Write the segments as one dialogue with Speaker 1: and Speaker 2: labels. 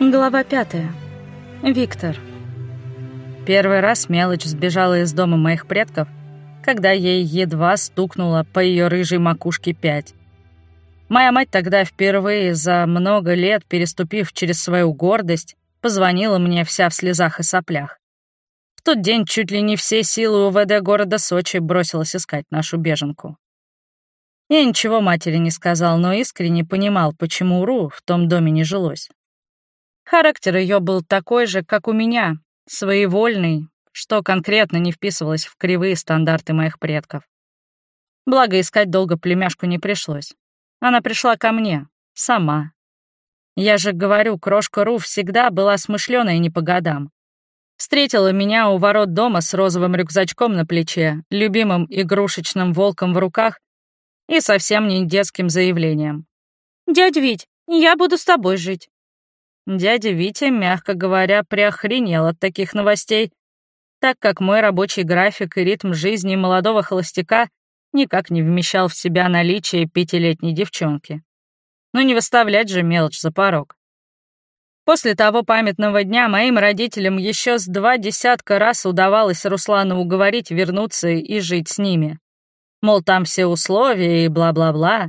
Speaker 1: Глава пятая. Виктор. Первый раз мелочь сбежала из дома моих предков, когда ей едва стукнуло по ее рыжей макушке пять. Моя мать тогда впервые за много лет, переступив через свою гордость, позвонила мне вся в слезах и соплях. В тот день чуть ли не все силы УВД города Сочи бросилась искать нашу беженку. Я ничего матери не сказал, но искренне понимал, почему Ру в том доме не жилось. Характер ее был такой же, как у меня, своевольный, что конкретно не вписывалось в кривые стандарты моих предков. Благо, искать долго племяшку не пришлось. Она пришла ко мне, сама. Я же говорю, крошка Ру всегда была смышленая не по годам. Встретила меня у ворот дома с розовым рюкзачком на плече, любимым игрушечным волком в руках и совсем не детским заявлением. «Дядь Вить, я буду с тобой жить». Дядя Витя, мягко говоря, приохренел от таких новостей, так как мой рабочий график и ритм жизни молодого холостяка никак не вмещал в себя наличие пятилетней девчонки. Но не выставлять же мелочь за порог. После того памятного дня моим родителям еще с два десятка раз удавалось Руслану уговорить вернуться и жить с ними. Мол, там все условия и бла-бла-бла.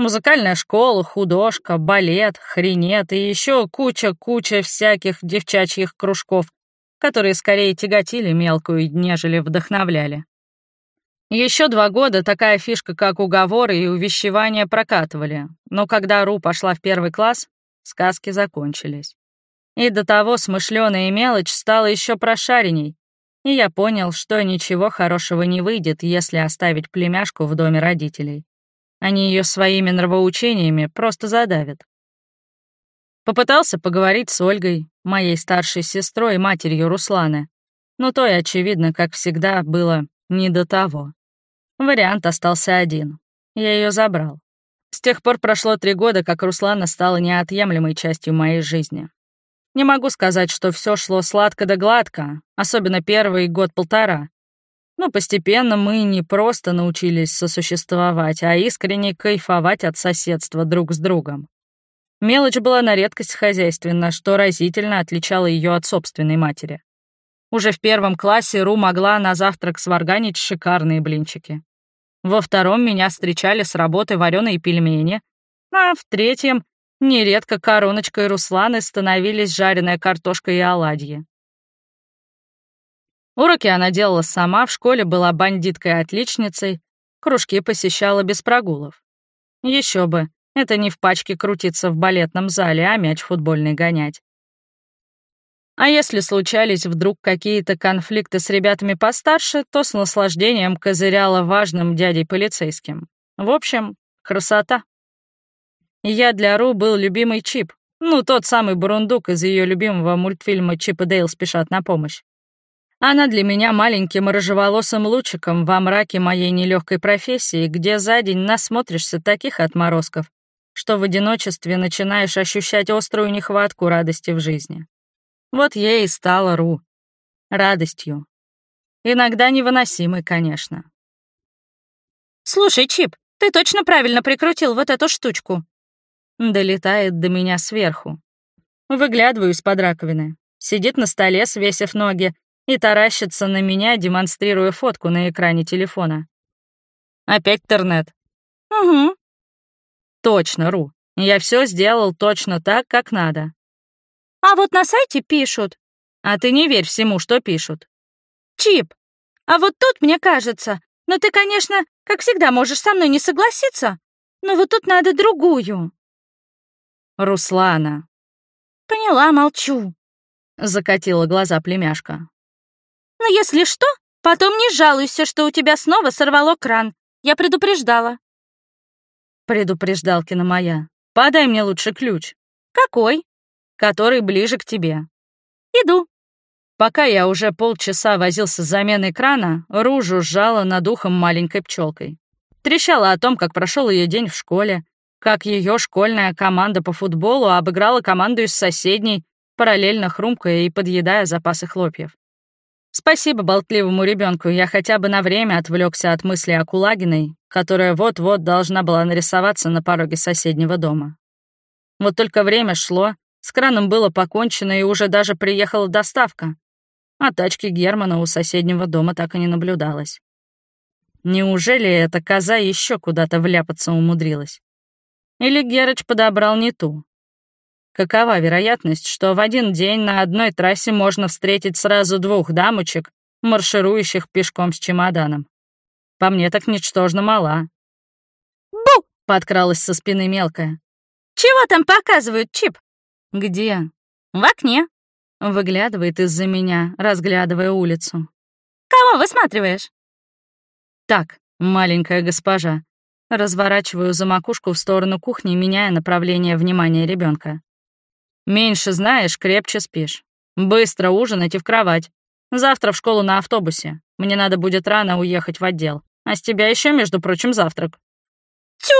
Speaker 1: Музыкальная школа, художка, балет, хренет и еще куча-куча всяких девчачьих кружков, которые скорее тяготили мелкую, нежели вдохновляли. Еще два года такая фишка, как уговоры и увещевания прокатывали, но когда Ру пошла в первый класс, сказки закончились. И до того смышленая мелочь стала еще прошаренней, и я понял, что ничего хорошего не выйдет, если оставить племяшку в доме родителей. Они ее своими нравоучениями просто задавят. Попытался поговорить с Ольгой, моей старшей сестрой и матерью Русланы, но то и, очевидно, как всегда, было не до того. Вариант остался один. Я ее забрал. С тех пор прошло три года, как Руслана стала неотъемлемой частью моей жизни. Не могу сказать, что все шло сладко да гладко, особенно первый год-полтора. Но постепенно мы не просто научились сосуществовать, а искренне кайфовать от соседства друг с другом. Мелочь была на редкость хозяйственна, что разительно отличало ее от собственной матери. Уже в первом классе Ру могла на завтрак сварганить шикарные блинчики. Во втором меня встречали с работы вареные пельмени, а в третьем нередко короночкой Русланы становились жареная картошка и оладьи. Уроки она делала сама, в школе была бандиткой-отличницей, кружки посещала без прогулов. Еще бы, это не в пачке крутиться в балетном зале, а мяч футбольный гонять. А если случались вдруг какие-то конфликты с ребятами постарше, то с наслаждением козыряла важным дядей полицейским. В общем, красота. Я для Ру был любимый Чип, ну, тот самый бурундук из ее любимого мультфильма «Чип и Дейл спешат на помощь. Она для меня маленьким рыжеволосым лучиком во мраке моей нелегкой профессии, где за день насмотришься таких отморозков, что в одиночестве начинаешь ощущать острую нехватку радости в жизни. Вот ей и стала Ру. Радостью. Иногда невыносимой, конечно.
Speaker 2: «Слушай, Чип, ты точно правильно прикрутил вот эту штучку?»
Speaker 1: Долетает до меня сверху. Выглядываю из-под раковины. Сидит на столе, свесив ноги, и таращится на меня, демонстрируя фотку на экране телефона. Опять интернет.
Speaker 2: Угу.
Speaker 1: Точно, Ру. Я все сделал точно так, как надо.
Speaker 2: А вот на сайте пишут.
Speaker 1: А ты не верь всему, что пишут.
Speaker 2: Чип, а вот тут, мне кажется, ну ты, конечно, как всегда можешь со мной не согласиться, но вот тут надо другую.
Speaker 1: Руслана.
Speaker 2: Поняла, молчу.
Speaker 1: Закатила глаза племяшка.
Speaker 2: Но если что, потом не жалуйся, что у тебя снова сорвало кран. Я предупреждала.
Speaker 1: Предупреждалкина моя. Подай мне лучше ключ.
Speaker 2: Какой?
Speaker 1: Который ближе к тебе.
Speaker 2: Иду.
Speaker 1: Пока я уже полчаса возился с заменой крана, Ружу сжала над ухом маленькой пчелкой. Трещала о том, как прошел ее день в школе, как ее школьная команда по футболу обыграла команду из соседней, параллельно хрумкая и подъедая запасы хлопьев. Спасибо болтливому ребенку, я хотя бы на время отвлекся от мысли о Кулагиной, которая вот-вот должна была нарисоваться на пороге соседнего дома. Вот только время шло, С краном было покончено и уже даже приехала доставка. А тачки Германа у соседнего дома так и не наблюдалось. Неужели эта коза еще куда-то вляпаться умудрилась? Или Герыч подобрал не ту? Какова вероятность, что в один день на одной трассе можно встретить сразу двух дамочек, марширующих пешком с чемоданом? По мне так ничтожно мала.
Speaker 2: «Бу!»
Speaker 1: — подкралась со спины мелкая.
Speaker 2: «Чего там показывают, Чип?»
Speaker 1: «Где?»
Speaker 2: «В окне».
Speaker 1: Выглядывает из-за меня, разглядывая улицу.
Speaker 2: «Кого высматриваешь?»
Speaker 1: «Так, маленькая госпожа». Разворачиваю за макушку в сторону кухни, меняя направление внимания ребенка. Меньше знаешь, крепче спишь. Быстро ужинать и в кровать. Завтра в школу на автобусе. Мне надо будет рано уехать в отдел. А с тебя еще, между прочим, завтрак.
Speaker 2: Тю!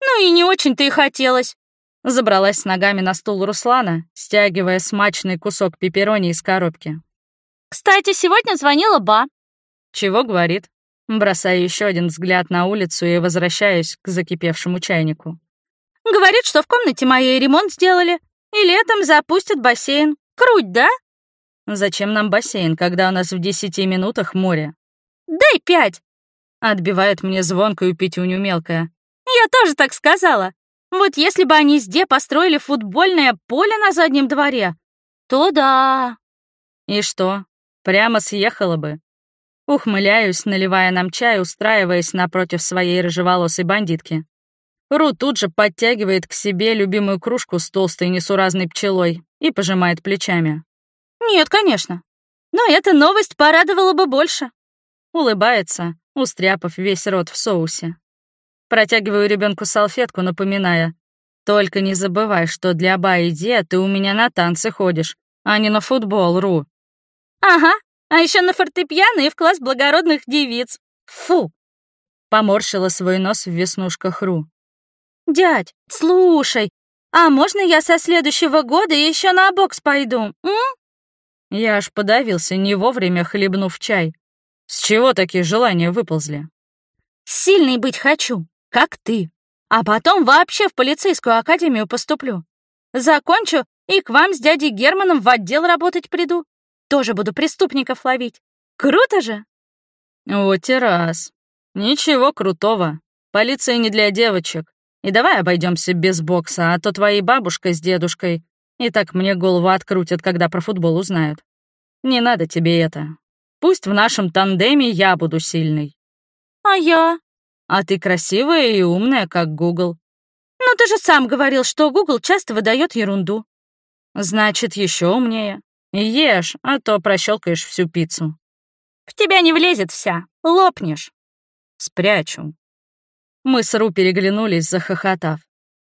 Speaker 2: Ну и не очень-то и хотелось.
Speaker 1: Забралась с ногами на стул Руслана, стягивая смачный кусок пепперони из коробки.
Speaker 2: «Кстати, сегодня звонила Ба».
Speaker 1: «Чего говорит?» Бросаю еще один взгляд на улицу и возвращаюсь к закипевшему чайнику.
Speaker 2: «Говорит, что в комнате моей ремонт сделали, и летом запустят бассейн. Круть, да?
Speaker 1: Зачем нам бассейн, когда у нас в десяти минутах море?
Speaker 2: Дай пять.
Speaker 1: Отбивает мне звонкую пятюню мелкая.
Speaker 2: Я тоже так сказала. Вот если бы они здесь построили футбольное поле на заднем дворе, то да.
Speaker 1: И что? Прямо съехала бы. Ухмыляюсь, наливая нам чай, устраиваясь напротив своей рыжеволосой бандитки. Ру тут же подтягивает к себе любимую кружку с толстой несуразной пчелой и пожимает плечами.
Speaker 2: «Нет, конечно. Но эта новость порадовала бы больше».
Speaker 1: Улыбается, устряпав весь рот в соусе. Протягиваю ребенку салфетку, напоминая. «Только не забывай, что для Ба и Де ты у меня на танцы ходишь, а не на футбол, Ру».
Speaker 2: «Ага, а еще на фортепиано и в класс благородных девиц. Фу!»
Speaker 1: Поморщила свой нос в веснушках Ру.
Speaker 2: «Дядь, слушай, а можно я со следующего года еще на бокс пойду, м?»
Speaker 1: Я аж подавился, не вовремя хлебнув чай. С чего такие желания выползли?
Speaker 2: «Сильный быть хочу, как ты. А потом вообще в полицейскую академию поступлю. Закончу и к вам с дядей Германом в отдел работать приду. Тоже буду преступников ловить. Круто же!»
Speaker 1: «Вот и раз. Ничего крутого. Полиция не для девочек. И давай обойдемся без бокса, а то твои бабушка с дедушкой и так мне голову открутят, когда про футбол узнают. Не надо тебе это. Пусть в нашем тандеме я буду сильный.
Speaker 2: А я?
Speaker 1: А ты красивая и умная, как Гугл.
Speaker 2: Ну ты же сам говорил, что Гугл часто выдает ерунду.
Speaker 1: Значит, еще умнее. Ешь, а то прощелкаешь всю пиццу.
Speaker 2: В тебя не влезет вся, лопнешь.
Speaker 1: Спрячу. Мы с Ру переглянулись, захохотав.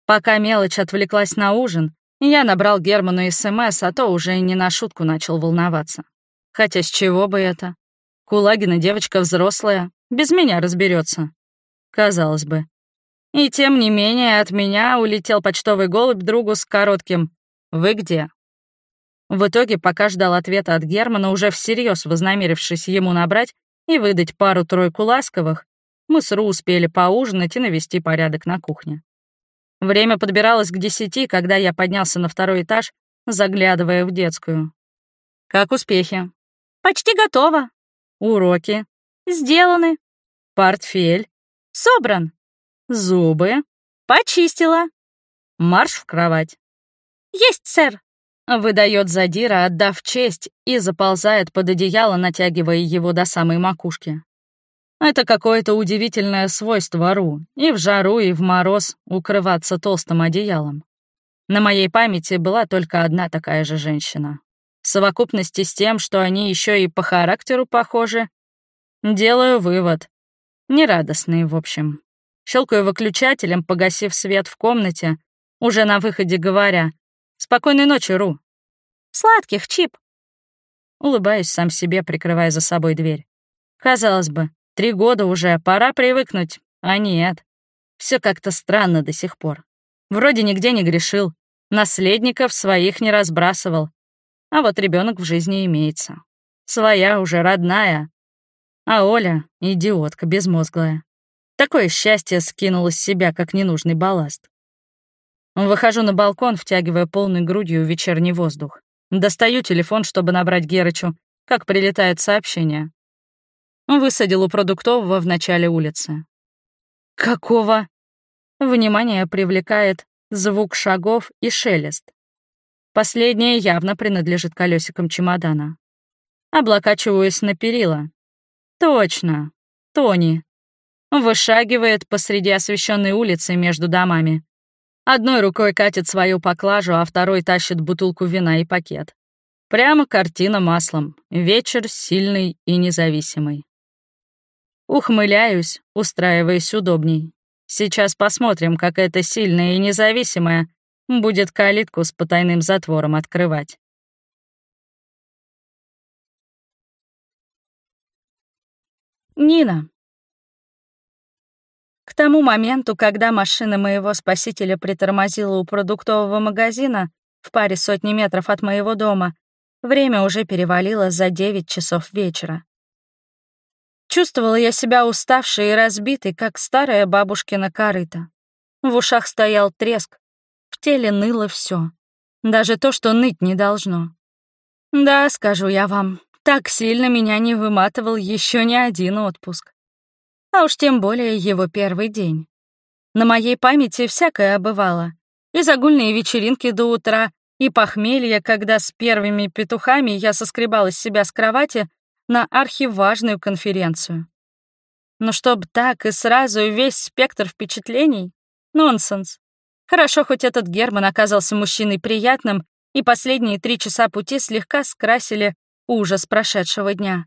Speaker 1: Пока мелочь отвлеклась на ужин, я набрал Герману СМС, а то уже не на шутку начал волноваться. Хотя с чего бы это? Кулагина девочка взрослая, без меня разберется. Казалось бы. И тем не менее от меня улетел почтовый голубь другу с коротким «Вы где?». В итоге, пока ждал ответа от Германа, уже всерьез вознамерившись ему набрать и выдать пару-тройку ласковых, мы с Ру успели поужинать и навести порядок на кухне. Время подбиралось к десяти, когда я поднялся на второй этаж, заглядывая в детскую. «Как успехи?»
Speaker 2: «Почти готово».
Speaker 1: «Уроки?»
Speaker 2: «Сделаны».
Speaker 1: «Портфель?»
Speaker 2: «Собран».
Speaker 1: «Зубы?»
Speaker 2: «Почистила».
Speaker 1: «Марш в кровать».
Speaker 2: «Есть, сэр».
Speaker 1: Выдает задира, отдав честь, и заползает под одеяло, натягивая его до самой макушки. Это какое-то удивительное свойство Ру, и в жару, и в мороз укрываться толстым одеялом. На моей памяти была только одна такая же женщина. В совокупности с тем, что они еще и по характеру похожи, делаю вывод. Нерадостный, в общем. Щелкаю выключателем, погасив свет в комнате, уже на выходе говоря «Спокойной ночи, Ру».
Speaker 2: «Сладких, Чип».
Speaker 1: Улыбаюсь сам себе, прикрывая за собой дверь. Казалось бы, Три года уже, пора привыкнуть. А нет. Все как-то странно до сих пор. Вроде нигде не грешил, наследников своих не разбрасывал. А вот ребенок в жизни имеется. Своя уже, родная. А Оля — идиотка безмозглая. Такое счастье скинула с себя, как ненужный балласт. Выхожу на балкон, втягивая полной грудью вечерний воздух. Достаю телефон, чтобы набрать Герычу, как прилетает сообщение. Высадил у продуктового в начале улицы. «Какого?» Внимание привлекает звук шагов и шелест. Последнее явно принадлежит колесикам чемодана. Облокачиваюсь на перила. Точно, Тони. Вышагивает посреди освещенной улицы между домами. Одной рукой катит свою поклажу, а второй тащит бутылку вина и пакет. Прямо картина маслом. Вечер сильный и независимый. Ухмыляюсь, устраиваясь удобней. Сейчас посмотрим, как эта сильная и независимая будет калитку с потайным затвором открывать.
Speaker 2: Нина. К тому моменту, когда машина моего спасителя притормозила у продуктового магазина в паре сотни метров от моего дома, время уже перевалило за 9 часов вечера. Чувствовала я себя уставшей и разбитой, как старая бабушкина корыта. В ушах стоял треск, в теле ныло все, даже то, что ныть не должно. Да, скажу я вам, так сильно меня не выматывал еще ни один отпуск а уж тем более его первый день. На моей памяти всякое бывало. И загульные вечеринки до утра, и похмелье, когда с первыми петухами я соскребала с себя с кровати на архиважную конференцию. Но чтоб так и сразу весь спектр впечатлений — нонсенс. Хорошо, хоть этот Герман оказался мужчиной приятным, и последние три часа пути слегка скрасили ужас прошедшего дня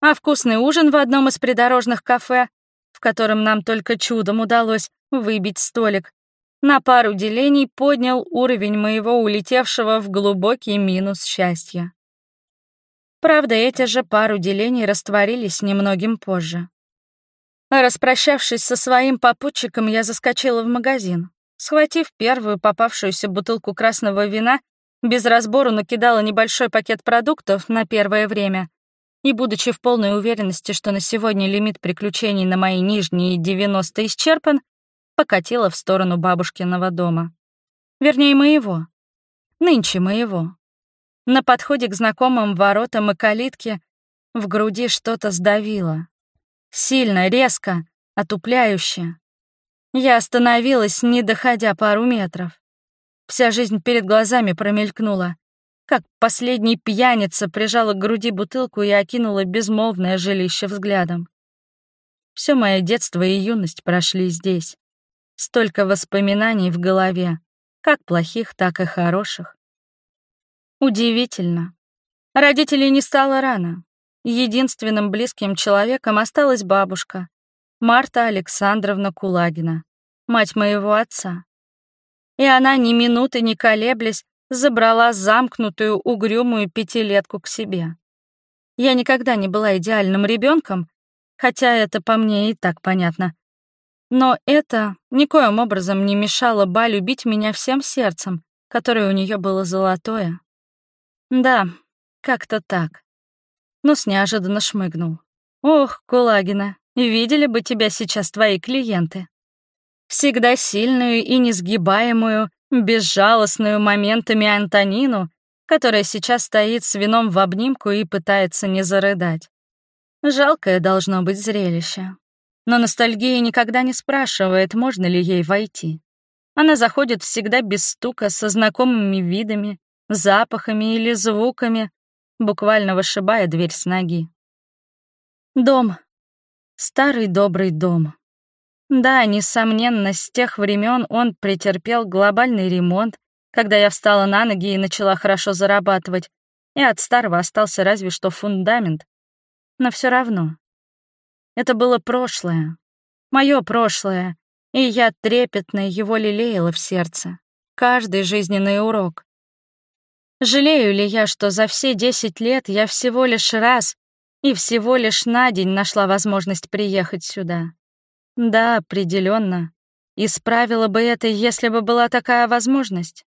Speaker 2: а вкусный ужин в одном из придорожных кафе, в котором нам только чудом удалось выбить столик, на пару делений поднял уровень моего улетевшего в глубокий минус счастья. Правда, эти же пару делений растворились немногим позже. Распрощавшись со своим попутчиком, я заскочила в магазин. Схватив первую попавшуюся бутылку красного вина, без разбору накидала небольшой пакет продуктов на первое время и, будучи в полной уверенности, что на сегодня лимит приключений на мои нижние 90 исчерпан, покатила в сторону бабушкиного дома. Вернее, моего. Нынче моего. На подходе к знакомым воротам и калитке в груди что-то сдавило. Сильно, резко, отупляюще. Я остановилась, не доходя пару метров. Вся жизнь перед глазами промелькнула как последний пьяница прижала к груди бутылку и окинула безмолвное жилище взглядом. Все мое детство и юность прошли здесь. Столько воспоминаний в голове, как плохих, так и хороших. Удивительно. Родителей не стало рано. Единственным близким человеком осталась бабушка, Марта Александровна Кулагина, мать моего отца. И она, ни минуты не колеблясь, забрала замкнутую, угрюмую пятилетку к себе. Я никогда не была идеальным ребенком, хотя это по мне и так понятно. Но это никоим образом не мешало Ба любить меня всем сердцем, которое у нее было золотое. Да, как-то так. Нос неожиданно шмыгнул. Ох, Кулагина, видели бы тебя сейчас твои клиенты. Всегда сильную и несгибаемую, безжалостную моментами Антонину, которая сейчас стоит с вином в обнимку и пытается не зарыдать. Жалкое должно быть зрелище. Но ностальгия никогда не спрашивает, можно ли ей войти. Она заходит всегда без стука, со знакомыми видами, запахами или звуками, буквально вышибая дверь с ноги. Дом. Старый добрый дом. Да, несомненно, с тех времен он претерпел глобальный ремонт, когда я встала на ноги и начала хорошо зарабатывать, и от старого остался разве что фундамент. Но все равно. Это было прошлое. Мое прошлое, и я трепетно его лелеяла в сердце. Каждый жизненный урок. Жалею ли я, что за все десять лет я всего лишь раз и всего лишь на день нашла возможность приехать сюда? Да, определенно. Исправила бы это, если бы была такая возможность?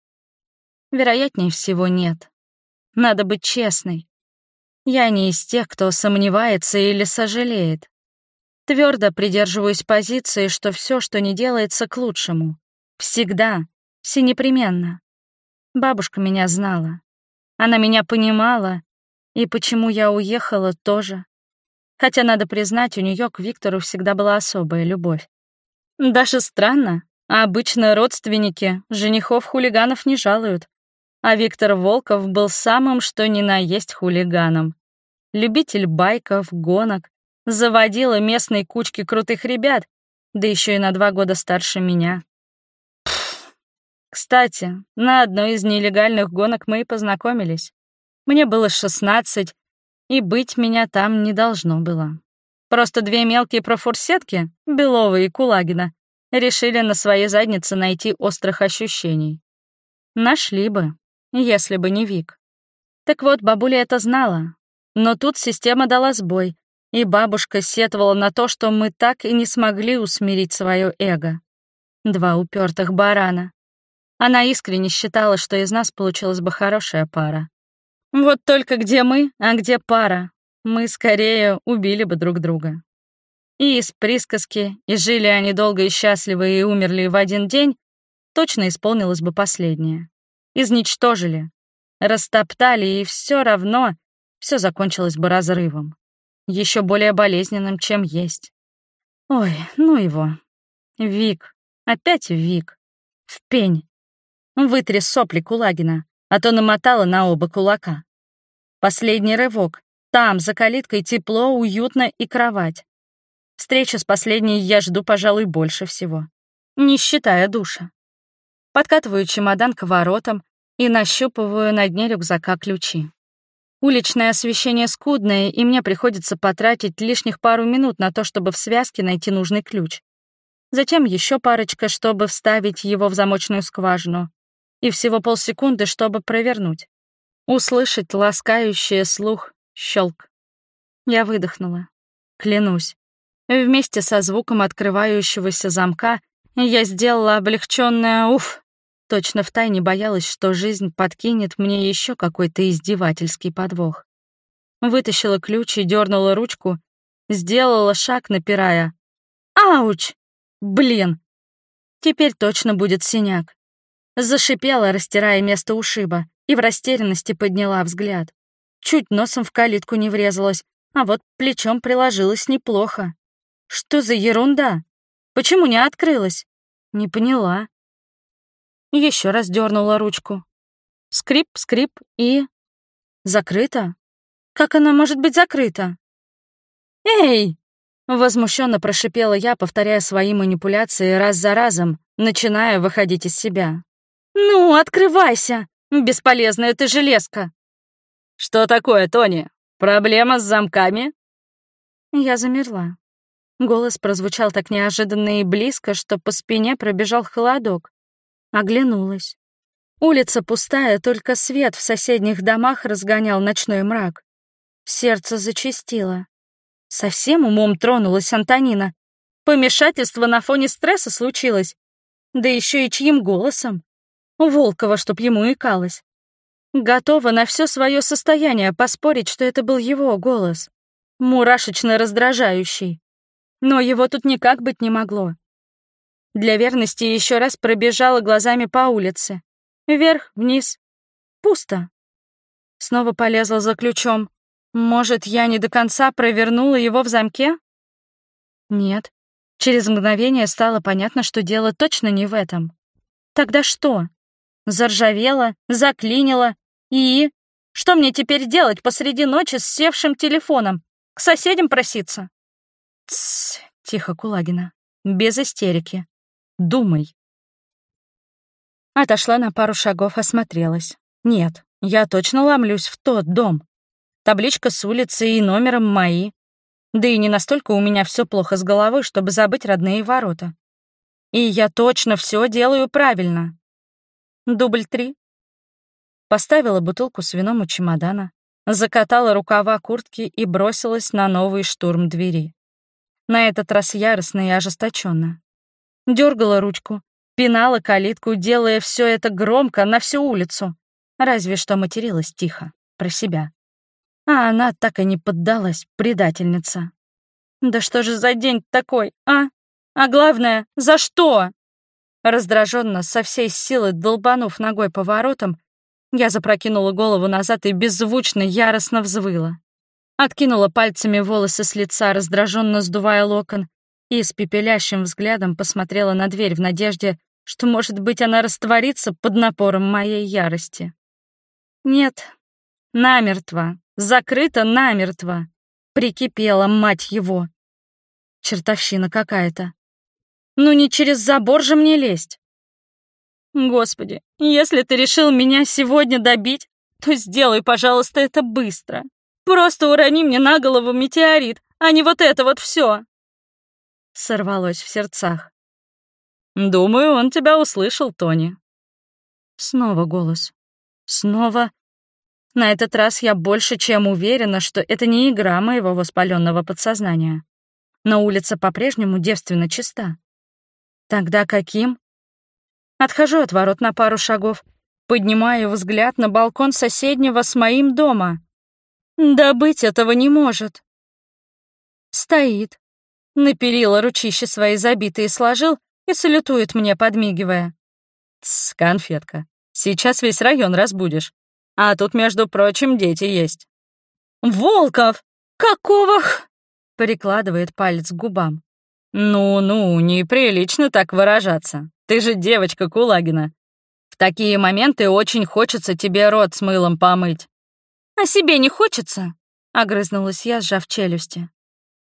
Speaker 2: Вероятнее всего, нет. Надо быть честной. Я не из тех, кто сомневается или сожалеет. Твердо придерживаюсь позиции, что все, что не делается, к лучшему. Всегда.
Speaker 1: Все непременно. Бабушка меня знала. Она меня понимала, и почему я уехала тоже. Хотя, надо признать, у нее к Виктору всегда была особая любовь. Даже странно, обычно родственники женихов-хулиганов не жалуют. А Виктор Волков был самым что ни на есть хулиганом. Любитель байков, гонок, заводила местные кучки крутых ребят, да еще и на два года старше меня. Кстати, на одной из нелегальных гонок мы и познакомились. Мне было 16, и быть меня там не должно было. Просто две мелкие профурсетки, Белова и Кулагина, решили на своей заднице найти острых ощущений. Нашли бы, если бы не Вик. Так вот, бабуля это знала. Но тут система дала сбой, и бабушка сетовала на то, что мы так и не смогли усмирить свое эго. Два упертых барана. Она искренне считала, что из нас получилась бы хорошая пара. Вот только где мы, а где пара? Мы скорее убили бы друг друга. И из присказки «и жили они долго и счастливо и умерли в один день» точно исполнилось бы последнее. Изничтожили, растоптали, и все равно все закончилось бы разрывом. Еще более болезненным, чем есть. Ой, ну его. Вик. Опять Вик. В пень. Вытри сопли Кулагина, а то намотала на оба кулака. Последний рывок. Там, за калиткой, тепло, уютно и кровать. Встречу с последней я жду, пожалуй, больше всего. Не считая душа. Подкатываю чемодан к воротам и нащупываю на дне рюкзака ключи. Уличное освещение скудное, и мне приходится потратить лишних пару минут на то, чтобы в связке найти нужный ключ. Затем еще парочка, чтобы вставить его в замочную скважину и всего полсекунды, чтобы провернуть. Услышать ласкающее слух щелк. Я выдохнула. Клянусь. Вместе со звуком открывающегося замка я сделала облегченное «уф». Точно втайне боялась, что жизнь подкинет мне еще какой-то издевательский подвох. Вытащила ключ и дернула ручку, сделала шаг, напирая. «Ауч! Блин! Теперь точно будет синяк. Зашипела, растирая место ушиба, и в растерянности подняла взгляд. Чуть носом в калитку не врезалась, а вот плечом приложилась неплохо. Что за ерунда? Почему не открылась? Не поняла. Еще раз дернула ручку. Скрип, скрип и... Закрыто? Как она может быть закрыта? «Эй!» — возмущенно прошипела я, повторяя свои манипуляции раз за разом, начиная выходить из себя. «Ну, открывайся! Бесполезная ты железка!»
Speaker 3: «Что такое, Тони? Проблема с замками?»
Speaker 1: Я замерла. Голос прозвучал так неожиданно и близко, что по спине пробежал холодок. Оглянулась. Улица пустая, только свет в соседних домах разгонял ночной мрак. Сердце зачастило. Совсем умом тронулась Антонина. Помешательство на фоне стресса случилось. Да еще и чьим голосом? Волкова, чтоб ему икалось. Готова на все свое состояние поспорить, что это был его голос. Мурашечно раздражающий. Но его тут никак быть не могло. Для верности еще раз пробежала глазами по улице. Вверх, вниз. Пусто. Снова полезла за ключом. Может, я не до конца провернула его в замке? Нет. Через мгновение стало понятно, что дело точно не в этом. Тогда что? Заржавела, заклинила. И? Что мне теперь делать посреди ночи с севшим телефоном? К соседям проситься? Тссс, тихо, Кулагина. Без истерики. Думай. Отошла на пару шагов, осмотрелась. Нет, я точно ломлюсь в тот дом. Табличка с улицы и номером мои. Да и не настолько у меня все плохо с головой, чтобы забыть родные ворота. И я точно все делаю правильно. Дубль три. Поставила бутылку с вином у чемодана, закатала рукава куртки и бросилась на новый штурм двери. На этот раз яростно и ожесточенно. Дергала ручку, пинала калитку, делая все это громко на всю улицу. Разве что материлась тихо, про себя. А она так и не поддалась, предательница. Да что же за день такой, а? А главное, за что? Раздраженно, со всей силы долбанув ногой по воротам, я запрокинула голову назад и беззвучно, яростно взвыла. Откинула пальцами волосы с лица, раздраженно сдувая локон, и с пепелящим взглядом посмотрела на дверь в надежде, что, может быть, она растворится под напором моей ярости. Нет, намертво, закрыто намертво. Прикипела, мать его. Чертовщина какая-то. Ну не через забор же мне лезть. Господи, если ты решил меня сегодня добить, то сделай, пожалуйста, это быстро. Просто урони мне на голову метеорит, а не вот это вот все. Сорвалось в сердцах. Думаю, он тебя услышал, Тони. Снова голос. Снова. На этот раз я больше чем уверена, что это не игра моего воспаленного подсознания. Но улица по-прежнему девственно чиста. Тогда каким? Отхожу от ворот на пару шагов, поднимаю взгляд на балкон соседнего с моим дома. Да быть этого не может. Стоит. На перила ручище свои забитые сложил и салютует мне, подмигивая. «Тсс, конфетка, сейчас весь район разбудишь. А тут, между прочим, дети есть». «Волков! Какого х...» — прикладывает палец к губам. «Ну-ну, неприлично так выражаться. Ты же девочка Кулагина. В такие моменты очень хочется тебе рот с мылом помыть. «А себе не хочется?» — огрызнулась я, сжав челюсти.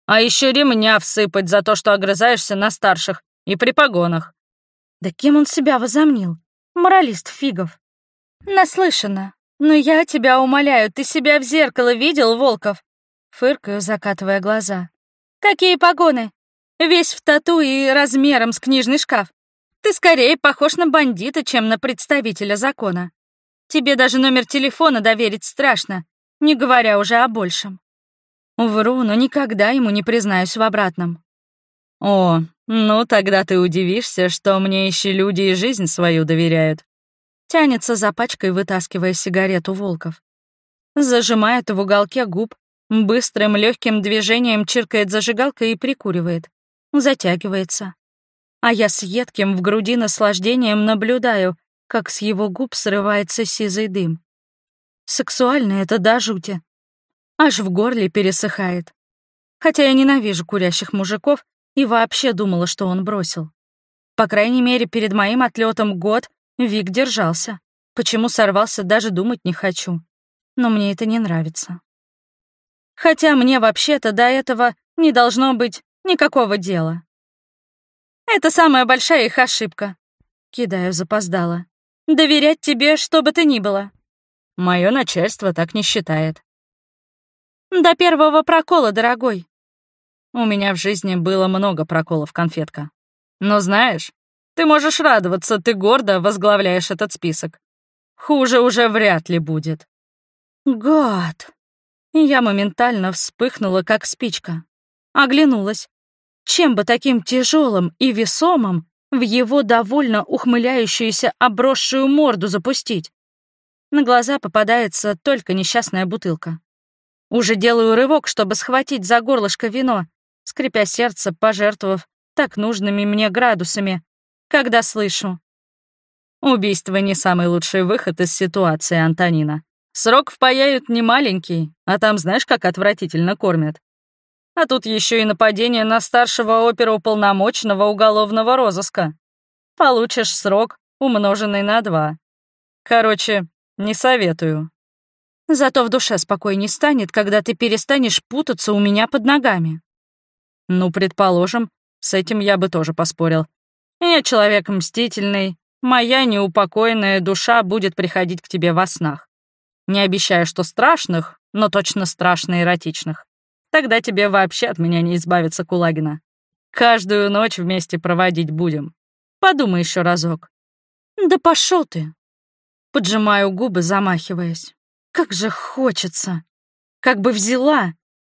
Speaker 1: «А еще ремня всыпать за то, что огрызаешься на старших и при погонах». «Да кем он себя возомнил? Моралист фигов». «Наслышана. Но я тебя умоляю, ты себя в зеркало видел, Волков?» Фыркаю, закатывая глаза. «Какие погоны? Весь в тату и размером с книжный шкаф. Ты скорее похож на бандита, чем на представителя закона. Тебе даже номер телефона доверить страшно, не говоря уже о большем. Вру, но никогда ему не признаюсь в обратном. О, ну тогда ты удивишься, что мне еще люди и жизнь свою доверяют. Тянется за пачкой, вытаскивая сигарету Волков. Зажимает в уголке губ, быстрым легким движением чиркает зажигалкой и прикуривает. Затягивается. А я с едким в груди наслаждением наблюдаю, как с его губ срывается сизый дым. Сексуально это до жути. Аж в горле пересыхает. Хотя я ненавижу курящих мужиков и вообще думала, что он бросил. По крайней мере, перед моим отлетом год Вик держался. Почему сорвался, даже думать не хочу. Но мне это не нравится. Хотя мне вообще-то до этого не должно быть никакого дела. Это самая большая их ошибка. Кидаю запоздала. Доверять тебе, что бы то ни было. Мое начальство так не считает. До первого прокола, дорогой. У меня в жизни было много проколов, конфетка. Но знаешь, ты можешь радоваться, ты гордо возглавляешь этот список. Хуже уже вряд ли будет. Гад. Я моментально вспыхнула, как спичка. Оглянулась. Чем бы таким тяжелым и весомым в его довольно ухмыляющуюся обросшую морду запустить. На глаза попадается только несчастная бутылка. Уже делаю рывок, чтобы схватить за горлышко вино, скрипя сердце, пожертвовав так нужными мне градусами, когда слышу. Убийство не самый лучший выход из ситуации, Антонина. Срок впаяют не маленький, а там знаешь, как отвратительно кормят. А тут еще и нападение на старшего оперуполномоченного уголовного розыска. Получишь срок, умноженный на два. Короче, не советую. Зато в душе спокойней станет, когда ты перестанешь путаться у меня под ногами. Ну, предположим, с этим я бы тоже поспорил. Я человек мстительный, моя неупокоенная душа будет приходить к тебе во снах. Не обещаю, что страшных, но точно страшно эротичных. Тогда тебе вообще от меня не избавиться, Кулагина. Каждую ночь вместе проводить будем. Подумай еще разок. Да пошел ты. Поджимаю губы, замахиваясь. Как же хочется. Как бы взяла.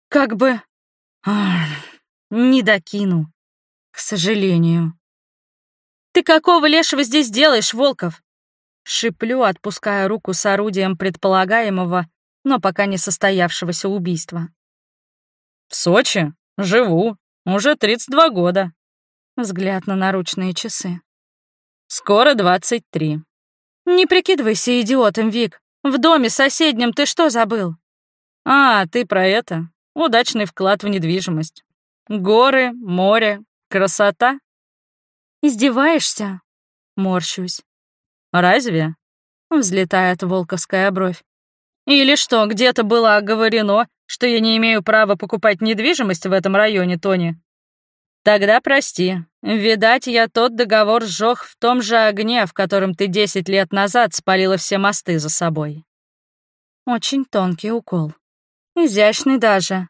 Speaker 1: Как бы... Ах, не докину. К сожалению. «Ты какого лешего здесь делаешь, Волков?» Шиплю, отпуская руку с орудием предполагаемого, но пока не состоявшегося убийства. «В Сочи? Живу. Уже 32 года». Взгляд на наручные часы.
Speaker 3: Скоро двадцать три.
Speaker 2: Не прикидывайся идиотом, Вик. В доме соседнем ты что забыл?
Speaker 3: А, ты про это. Удачный вклад в недвижимость. Горы, море, красота.
Speaker 2: Издеваешься? Морщусь.
Speaker 3: Разве?
Speaker 2: Взлетает волковская бровь.
Speaker 3: Или что, где-то было оговорено, что я не имею права покупать недвижимость в этом районе, Тони? Тогда прости. Видать, я тот договор сжег в том же огне, в котором ты десять лет назад спалила все мосты за собой.
Speaker 2: Очень тонкий укол. Изящный даже.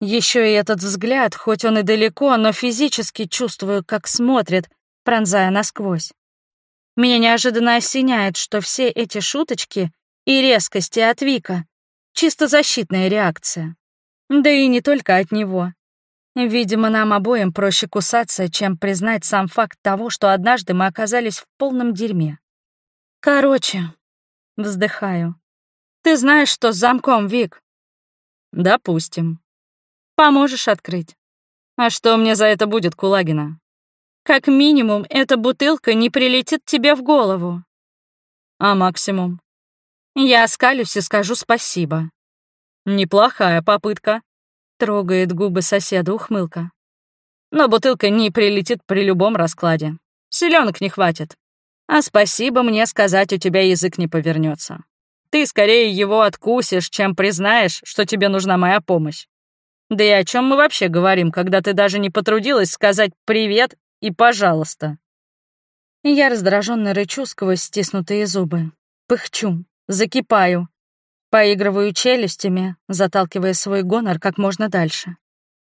Speaker 2: Еще и этот взгляд, хоть он и далеко, но физически чувствую, как смотрит, пронзая насквозь. Меня неожиданно осеняет, что все эти шуточки и резкости от Вика — чисто защитная реакция. Да и не только от него. Видимо, нам обоим проще кусаться, чем признать сам факт того, что однажды мы оказались в полном дерьме. Короче, вздыхаю. Ты знаешь, что с замком, Вик?
Speaker 3: Допустим.
Speaker 2: Поможешь открыть.
Speaker 3: А что мне за это будет, Кулагина?
Speaker 2: Как минимум, эта бутылка не прилетит тебе в голову.
Speaker 3: А максимум?
Speaker 2: Я оскалюсь и скажу спасибо.
Speaker 3: Неплохая попытка.
Speaker 2: Трогает губы соседа ухмылка.
Speaker 3: Но бутылка не прилетит при любом раскладе. Селенок не хватит. А спасибо мне сказать у тебя язык не повернется. Ты скорее его откусишь, чем признаешь, что тебе нужна моя помощь. Да и о чем мы вообще говорим, когда ты даже не потрудилась сказать «привет» и «пожалуйста».
Speaker 2: Я раздраженно рычу сквозь стиснутые зубы. Пыхчу, закипаю. Поигрываю челюстями, заталкивая свой гонор как можно дальше.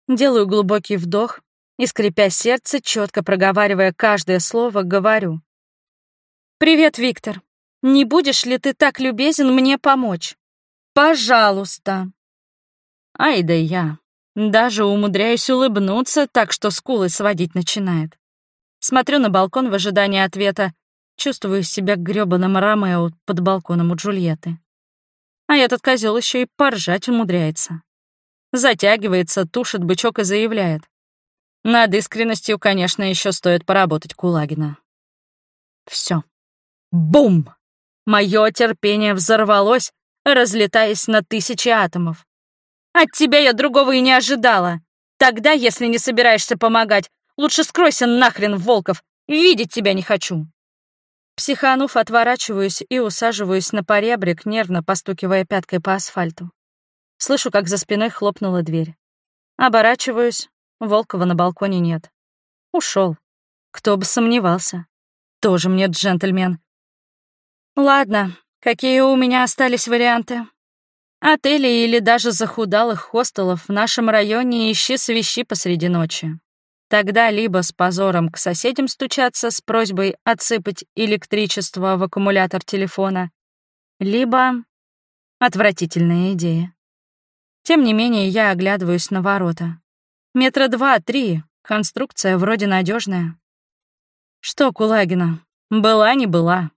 Speaker 2: Делаю глубокий вдох и, скрипя сердце, четко проговаривая каждое слово, говорю. «Привет, Виктор. Не будешь ли ты так любезен мне помочь? Пожалуйста!» Ай да я. Даже умудряюсь улыбнуться так, что скулы сводить начинает. Смотрю на балкон в ожидании ответа, чувствую себя грёбаным Ромео под балконом у Джульетты. А этот козел еще и поржать умудряется. Затягивается, тушит бычок и заявляет. Над искренностью, конечно, еще стоит поработать Кулагина. Все. Бум! Мое терпение взорвалось, разлетаясь на тысячи атомов. От тебя я другого и не ожидала. Тогда, если не собираешься помогать, лучше скройся нахрен, Волков. Видеть тебя не хочу. Психанув, отворачиваюсь и усаживаюсь на поребрик, нервно постукивая пяткой по асфальту. Слышу, как за спиной хлопнула дверь. Оборачиваюсь, Волкова на балконе нет. Ушел. Кто бы сомневался. Тоже мне джентльмен. Ладно, какие у меня остались варианты? Отелей или даже захудалых хостелов в нашем районе ищи свищи посреди ночи. Тогда либо с позором к соседям стучаться с просьбой отсыпать электричество в аккумулятор телефона, либо... Отвратительная идея. Тем не менее, я оглядываюсь на ворота. Метра два-три, конструкция вроде надежная. Что, Кулагина, была не была.